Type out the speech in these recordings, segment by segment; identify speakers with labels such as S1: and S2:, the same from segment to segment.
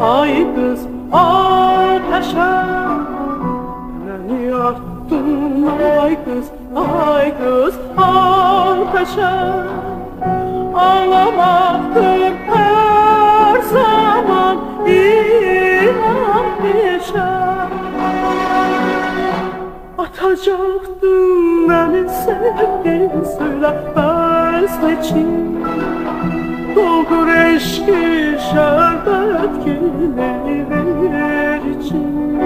S1: ay kız ateşe Beni attın ay kız ay kız ateşe Ağlamaktır her zaman. İnan düşer Atacaktın beni sevdiğin söyle vazgeçin Doldur eşki şerbet ver için.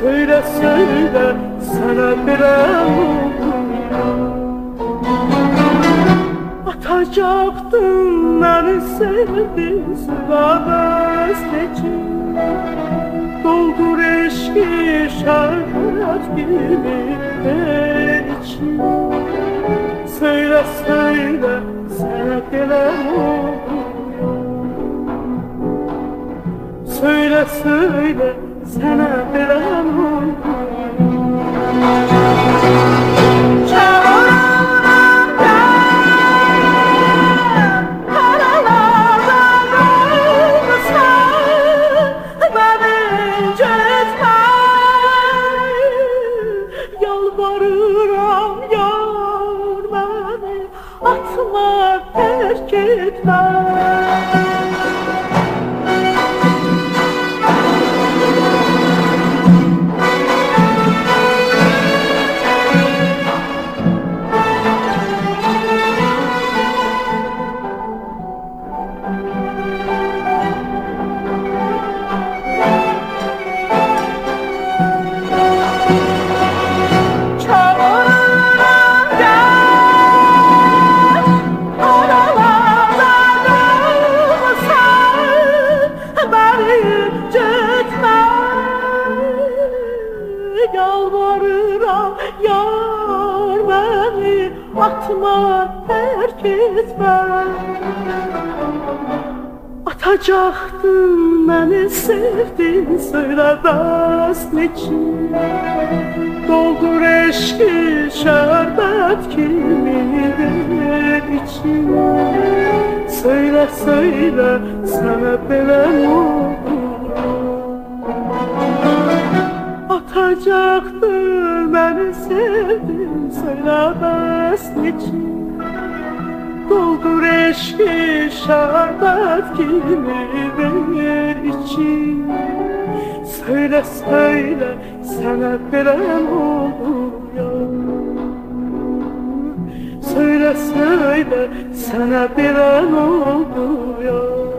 S1: Söyle söyle sana bir Atacaktın beni sevdiğin söyle vazgeçin Doldur eşki şerbet gibi için. Söyle söyle sana gelen Söyle sana gitme Yalvarıram yar beni Atma terk etme Atma terk etme Atacaktın beni sevdin söyle için? Doldur eşki şerbet kimi ver için? Söyle söyle sana belen oldu Atacaktın beni sevdin için Doldur eşki şerbet kimi ver için Söyle söyle sana bilen oluyor? Söyle söyle sana bilen oluyor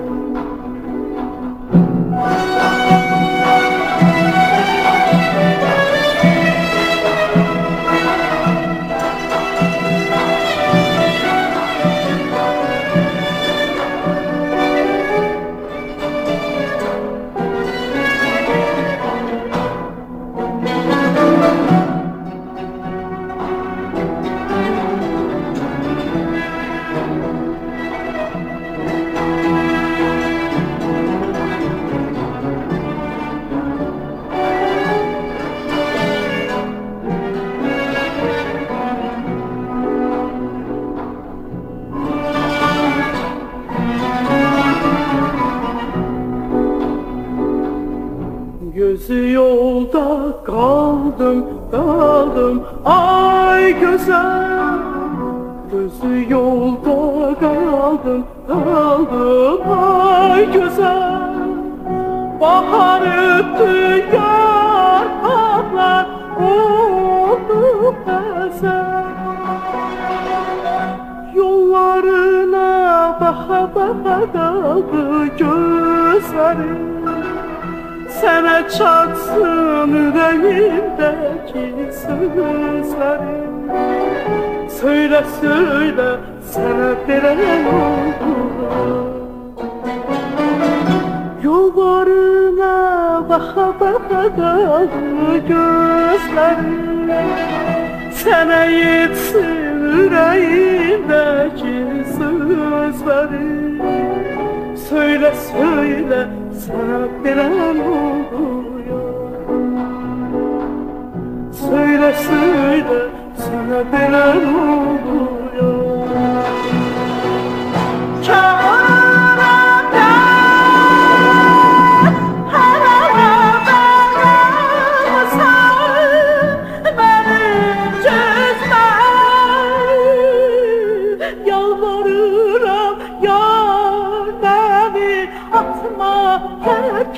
S1: yolda kaldım kaldım ay güzel Gözü yolda kaldım kaldım ay güzel Bahar öptü yarpaklar oldu güzel Yollarına baka baka kaldı gözlerim Sana çatsın yüreğimdeki sözlerim. Söyle söyle sana bilen oldu? Yollarına baka baka kaldı gözlerim. Sana yetsin yüreğimdeki sözlerim. Söyle söyle sana bilen oluyor Söyle söyle sana bilen oluyor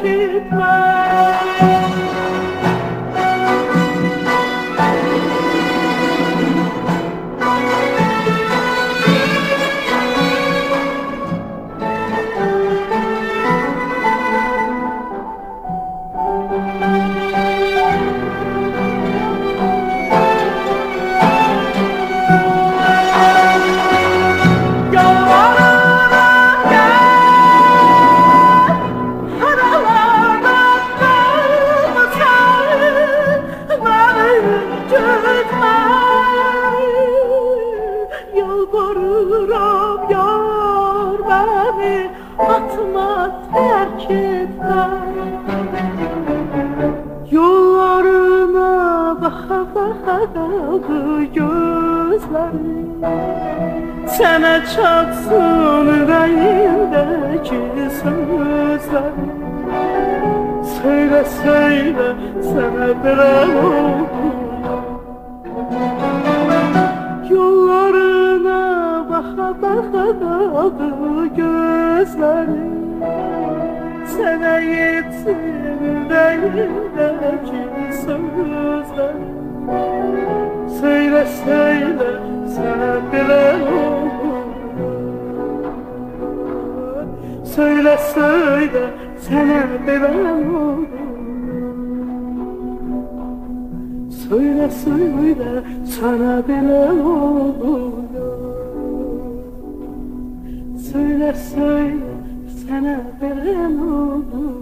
S1: terk beni Atma terk etme Yollarına baka baka kaldı gözlerim Sana çatsın yüreğimdeki sözler. Söyle söyle sana bir oldu baka baka kaldı gözlerim Sana yetsin yüreğimdeki sözler Söyle söyle sana bilen olur Söyle söyle sana bilen olur Söyle söyle sana bilen olur Söyle söyle sana bilen olur